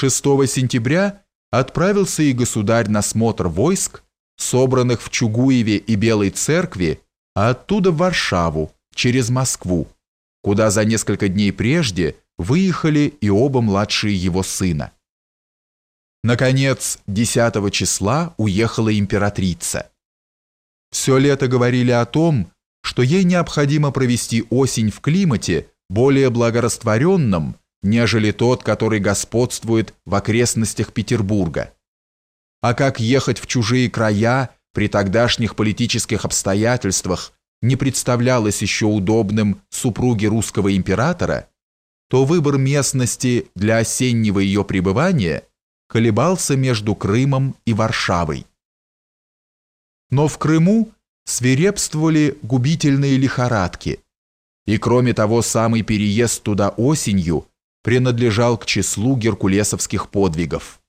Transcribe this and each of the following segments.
6 сентября отправился и государь на смотр войск, собранных в Чугуеве и Белой церкви, а оттуда в Варшаву, через Москву, куда за несколько дней прежде выехали и оба младшие его сына. Наконец, 10 числа уехала императрица. Все лето говорили о том, что ей необходимо провести осень в климате более благорастворенном, нежели тот, который господствует в окрестностях Петербурга. А как ехать в чужие края при тогдашних политических обстоятельствах не представлялось еще удобным супруге русского императора, то выбор местности для осеннего ее пребывания колебался между Крымом и Варшавой. Но в Крыму свирепствовали губительные лихорадки, и кроме того самый переезд туда осенью принадлежал к числу геркулесовских подвигов.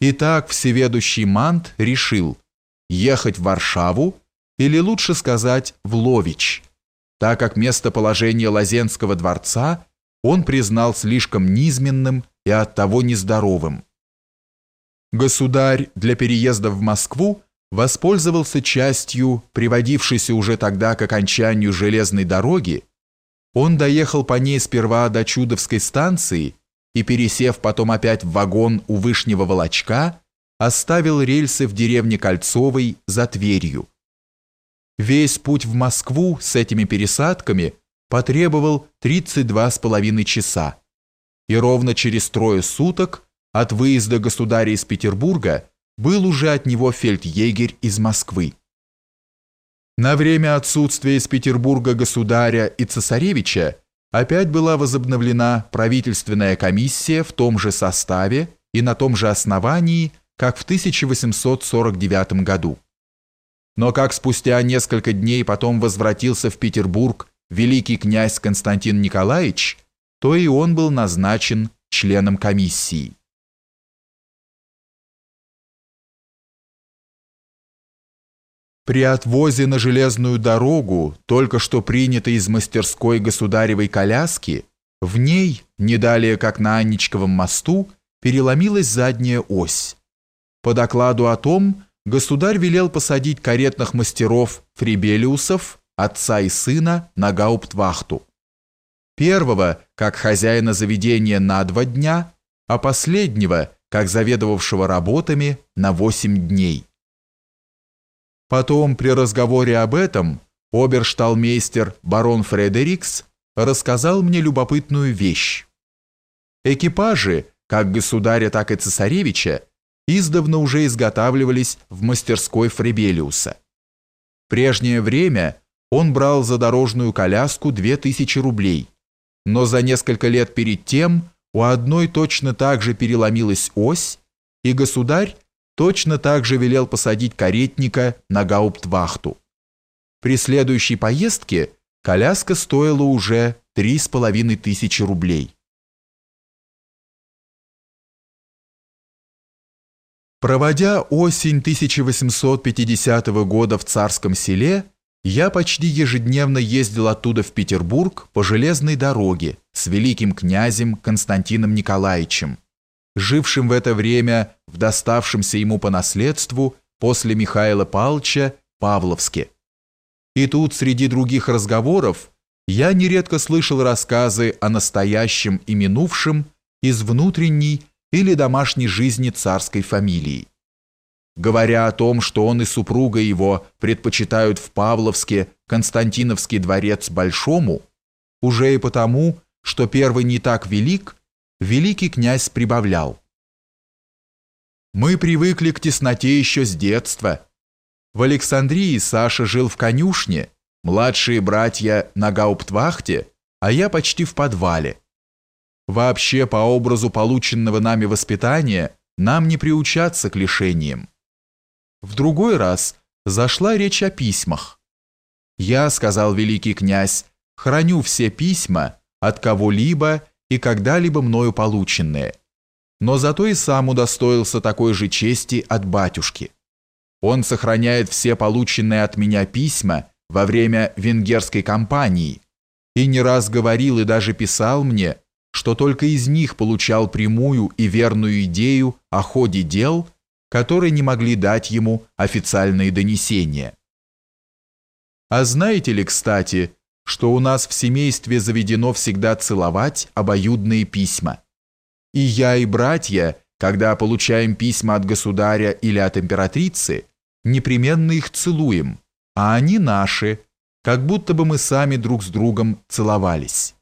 Итак, всеведущий Мант решил ехать в Варшаву или лучше сказать в Лович, так как местоположение Лазенского дворца он признал слишком низменным и оттого нездоровым. Государь для переезда в Москву воспользовался частью, приводившейся уже тогда к окончанию железной дороги, он доехал по ней сперва до Чудовской станции и, пересев потом опять в вагон у Вышнего Волочка, оставил рельсы в деревне Кольцовой за Тверью. Весь путь в Москву с этими пересадками потребовал 32 с половиной часа, и ровно через трое суток от выезда государя из Петербурга был уже от него фельдъегерь из Москвы. На время отсутствия из Петербурга государя и цесаревича опять была возобновлена правительственная комиссия в том же составе и на том же основании, как в 1849 году. Но как спустя несколько дней потом возвратился в Петербург великий князь Константин Николаевич, то и он был назначен членом комиссии. При отвозе на железную дорогу, только что принятой из мастерской государевой коляски, в ней, не далее как на Анничковом мосту, переломилась задняя ось. По докладу о том, государь велел посадить каретных мастеров Фрибелиусов, отца и сына, на гауптвахту. Первого, как хозяина заведения, на два дня, а последнего, как заведовавшего работами, на восемь дней. Потом при разговоре об этом обершталмейстер барон Фредерикс рассказал мне любопытную вещь. Экипажи, как государя, так и цесаревича, издавна уже изготавливались в мастерской Фребелиуса. В прежнее время он брал за дорожную коляску 2000 рублей, но за несколько лет перед тем у одной точно так же переломилась ось, и государь точно так же велел посадить каретника на гауптвахту. При следующей поездке коляска стоила уже три с половиной тысячи рублей. Проводя осень 1850 года в Царском селе, я почти ежедневно ездил оттуда в Петербург по железной дороге с великим князем Константином Николаевичем, жившим в это время в доставшемся ему по наследству после Михаила Павловича Павловске. И тут среди других разговоров я нередко слышал рассказы о настоящем и минувшем из внутренней или домашней жизни царской фамилии. Говоря о том, что он и супруга его предпочитают в Павловске Константиновский дворец Большому, уже и потому, что первый не так велик, великий князь прибавлял. «Мы привыкли к тесноте еще с детства. В Александрии Саша жил в конюшне, младшие братья на гауптвахте, а я почти в подвале. Вообще, по образу полученного нами воспитания, нам не приучаться к лишениям. В другой раз зашла речь о письмах. «Я, — сказал великий князь, — храню все письма от кого-либо и когда-либо мною полученные, но зато и сам удостоился такой же чести от батюшки. Он сохраняет все полученные от меня письма во время венгерской кампании и не раз говорил и даже писал мне, что только из них получал прямую и верную идею о ходе дел, которые не могли дать ему официальные донесения. А знаете ли, кстати, что у нас в семействе заведено всегда целовать обоюдные письма? И я, и братья, когда получаем письма от государя или от императрицы, непременно их целуем, а они наши, как будто бы мы сами друг с другом целовались.